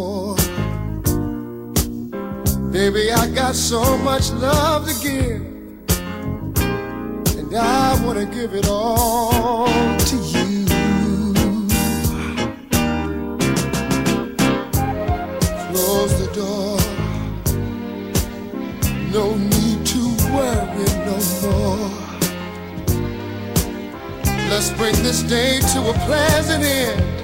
more. Baby, I got so much love to give, and I want to give it all to you. Close the door, no need to worry no more. Let's bring this day to a pleasant end.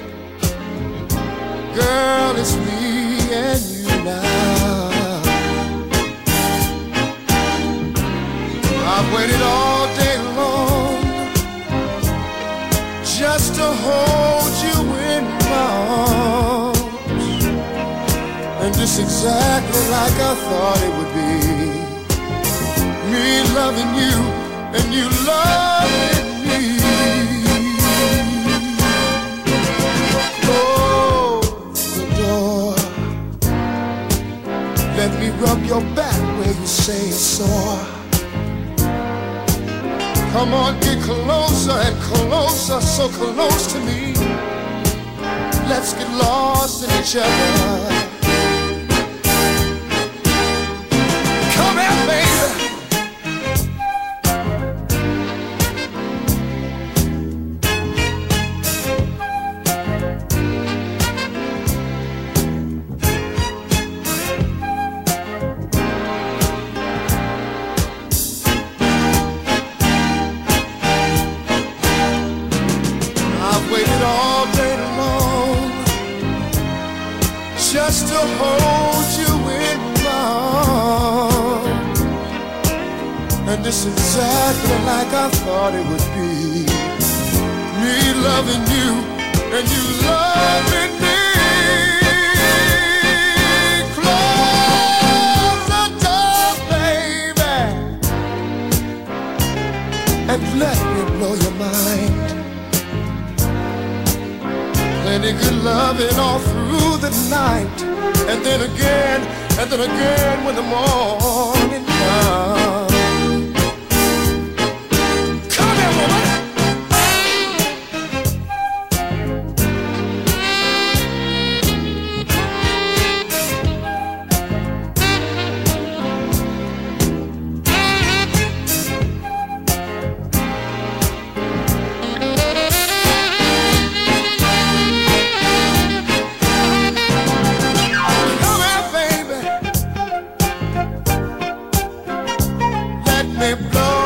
Girl, it's me and you now. I've waited all day long just to hold you in my arms. And just exactly like I thought it would be. Me loving you and you loving me. Let me rub your back where you say it's sore. Come on, get closer and closer, so close to me. Let's get lost in each other. Just to hold you in my arms. And it's exactly like I thought it would be. Me loving you and you loving me. Plenty good loving all through the night. And then again, and then again when the morning comes. Me blow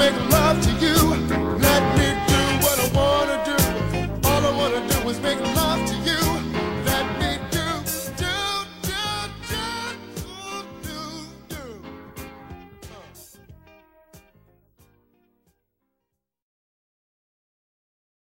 make